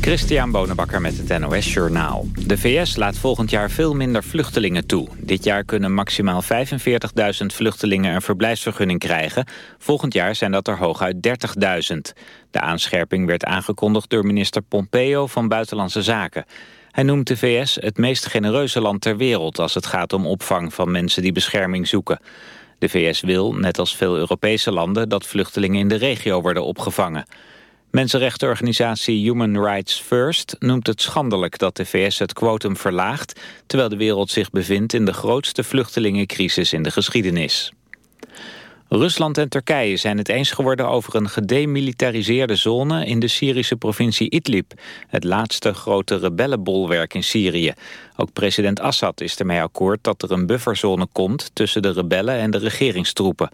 Christian Bonenbakker met het NOS Journaal. De VS laat volgend jaar veel minder vluchtelingen toe. Dit jaar kunnen maximaal 45.000 vluchtelingen een verblijfsvergunning krijgen. Volgend jaar zijn dat er hooguit 30.000. De aanscherping werd aangekondigd door minister Pompeo van Buitenlandse Zaken. Hij noemt de VS het meest genereuze land ter wereld... als het gaat om opvang van mensen die bescherming zoeken. De VS wil, net als veel Europese landen... dat vluchtelingen in de regio worden opgevangen. Mensenrechtenorganisatie Human Rights First noemt het schandelijk dat de VS het quotum verlaagt, terwijl de wereld zich bevindt in de grootste vluchtelingencrisis in de geschiedenis. Rusland en Turkije zijn het eens geworden over een gedemilitariseerde zone in de Syrische provincie Idlib, het laatste grote rebellenbolwerk in Syrië. Ook president Assad is ermee akkoord dat er een bufferzone komt tussen de rebellen en de regeringstroepen.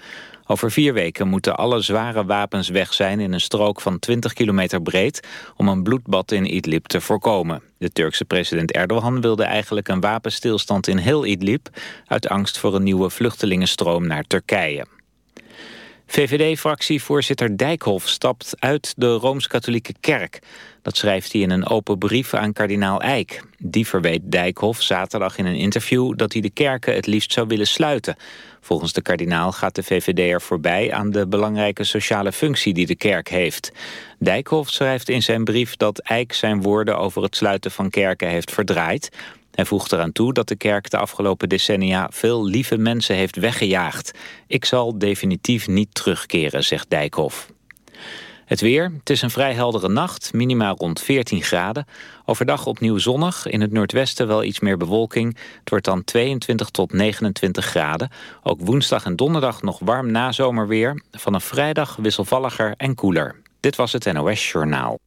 Over vier weken moeten alle zware wapens weg zijn in een strook van 20 kilometer breed om een bloedbad in Idlib te voorkomen. De Turkse president Erdogan wilde eigenlijk een wapenstilstand in heel Idlib uit angst voor een nieuwe vluchtelingenstroom naar Turkije. VVD-fractievoorzitter Dijkhoff stapt uit de Rooms-Katholieke Kerk. Dat schrijft hij in een open brief aan kardinaal Eijk. Die verweet Dijkhoff zaterdag in een interview dat hij de kerken het liefst zou willen sluiten. Volgens de kardinaal gaat de VVD er voorbij aan de belangrijke sociale functie die de kerk heeft. Dijkhoff schrijft in zijn brief dat Eijk zijn woorden over het sluiten van kerken heeft verdraaid. Hij voegt eraan toe dat de kerk de afgelopen decennia veel lieve mensen heeft weggejaagd. Ik zal definitief niet terugkeren, zegt Dijkhoff. Het weer, het is een vrij heldere nacht, minima rond 14 graden. Overdag opnieuw zonnig, in het noordwesten wel iets meer bewolking. Het wordt dan 22 tot 29 graden. Ook woensdag en donderdag nog warm nazomerweer. Vanaf vrijdag wisselvalliger en koeler. Dit was het NOS Journaal.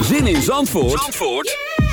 Zin in Zandvoort, Zandvoort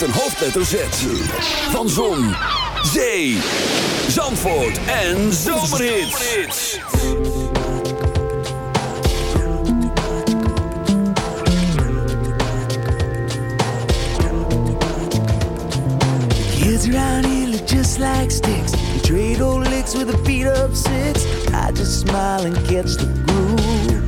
Met een hoofdletter Z. Van Zon, Zee, Zandvoort en Zomerhits. Kids around here look just like sticks. They trade old licks with a beat up six. I just smile and catch the groove.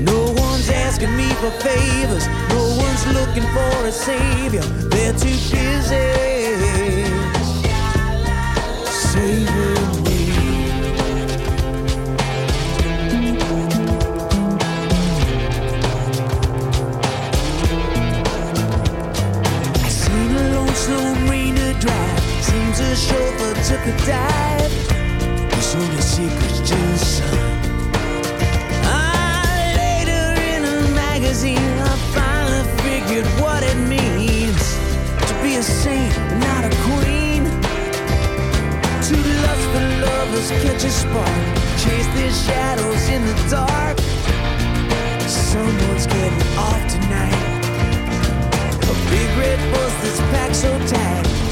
No one's asking me for favors. No one's looking for a savior. They're too busy saving me. I seen a rain to. Seems a chauffeur took a dive secrets to the. Ah, later in a magazine, I finally figured what it means to be a saint, not a queen. Lovers, catch a spark, chase their shadows in the dark. Someone's getting off tonight. A big red that's packed so tight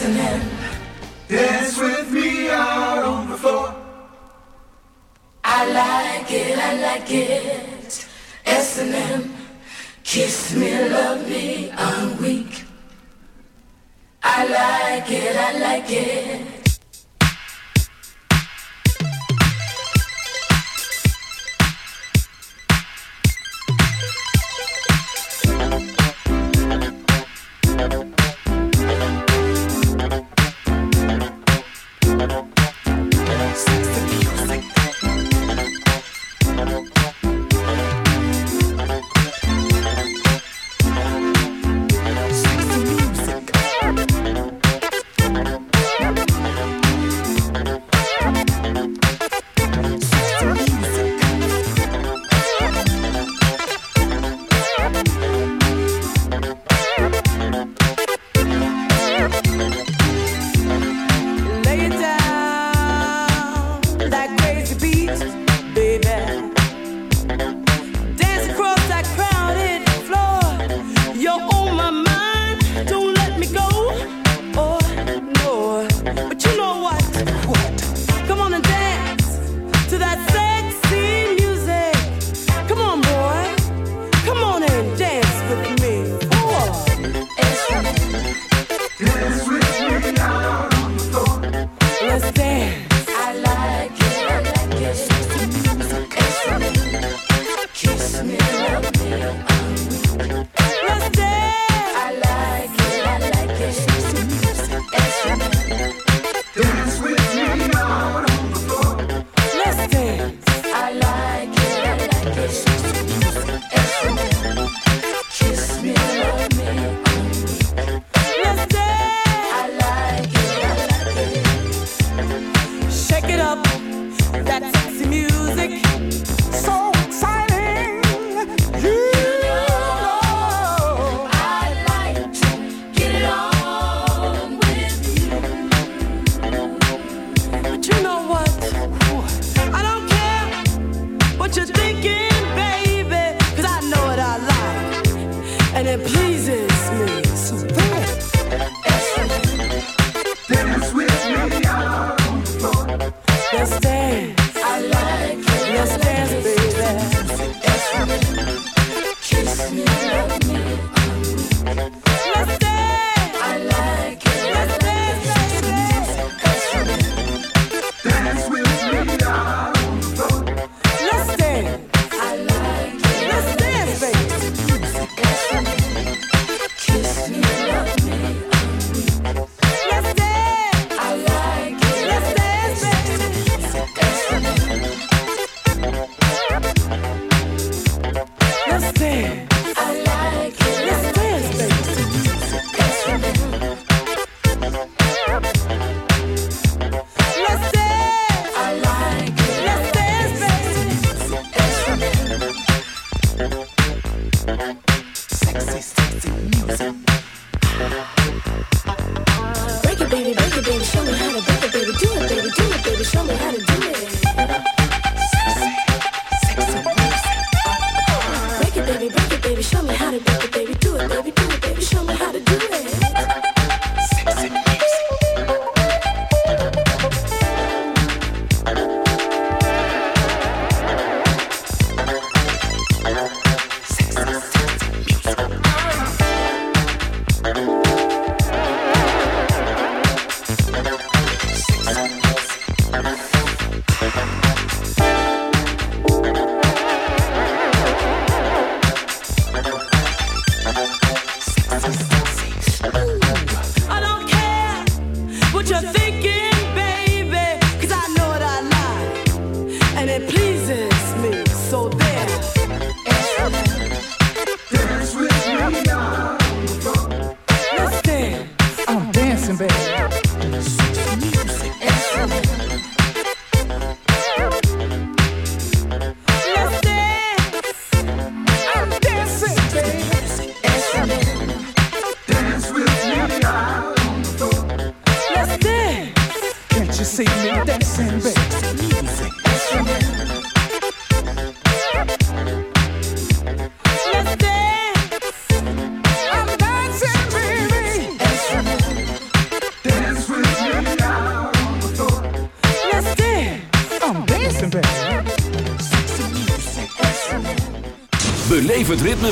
listening. Dance with me out on the floor. I like it, I like it. S and M, kiss me, love me, I'm weak. I like it, I like it.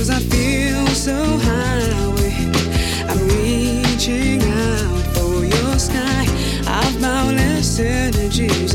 Cause I feel so high. I'm reaching out for your sky. I've boundless energies.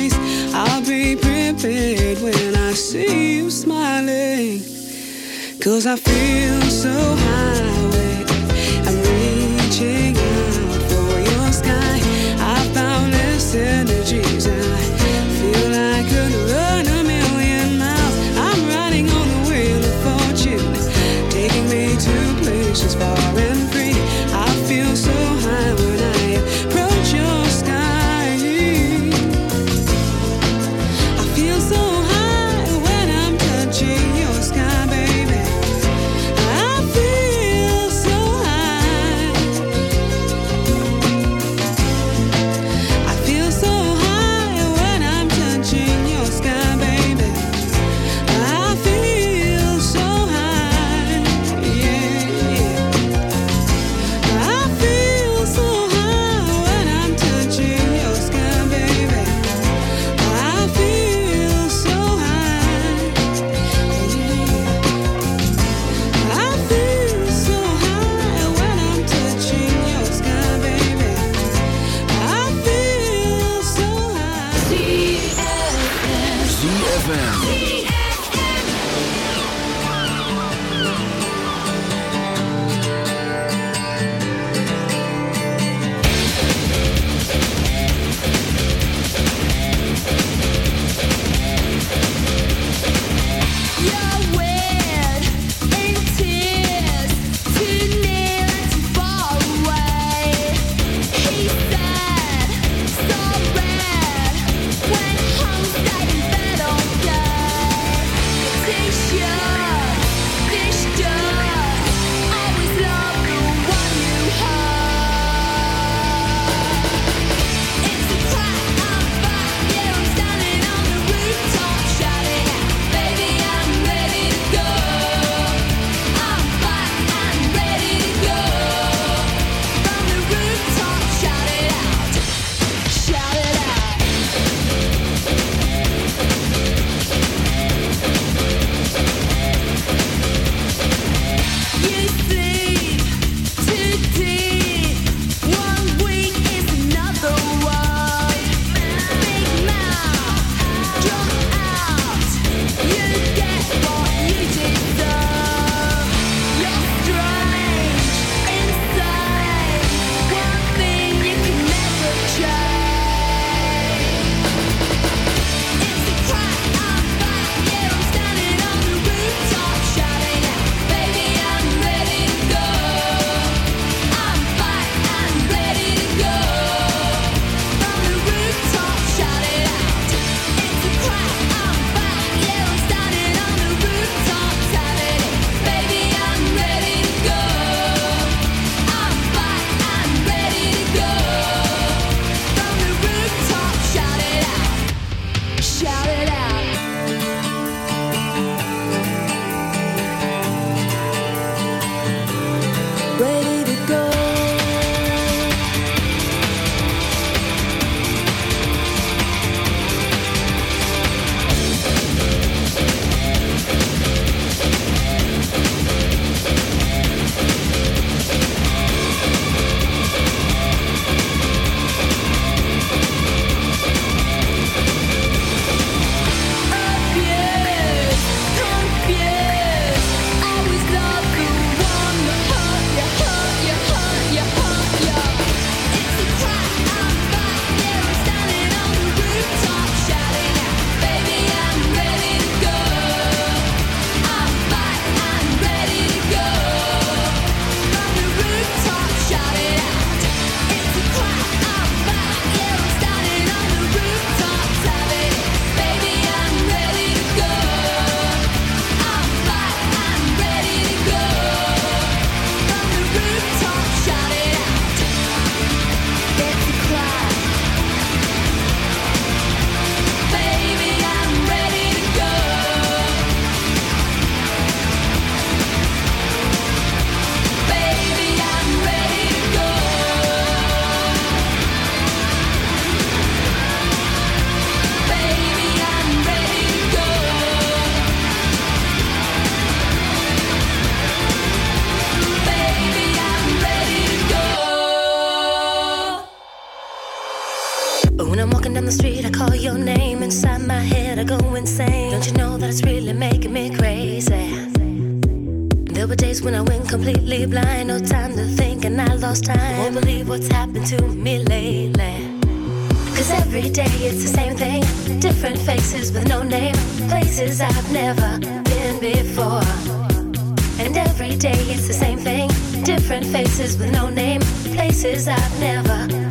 Prepared when I see you smiling. Cause I feel so high. I'm reaching out for your sky. I found this energies. faces with no name, places I've never.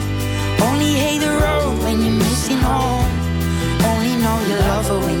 You're home. Only know you love her when